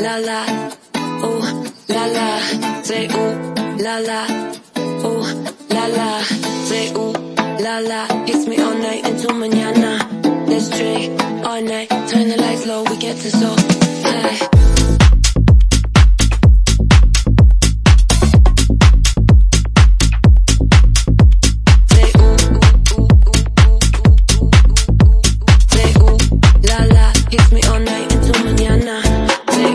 la la, oh la la, say oh la la, oh la la, say oh la la. Hits me all night until mañana. Let's drink all night, turn the lights low, we get to so high. Say ooh, ooh, ooh, ooh, ooh, ooh, ooh, ooh. Say ooh la la, hits me all night until mañana. Say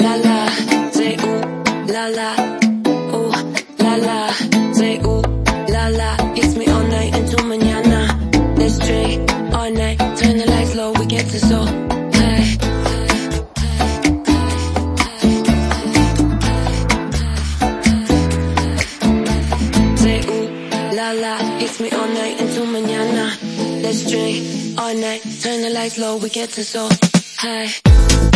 la la. Say ooh la la, ooh la la. Say ooh la la. Hits me all night until mañana. Let's drink all night, turn the lights low, we get to so la la, hits me all night until mañana. Let's drink all night, turn the lights low, we get to so high.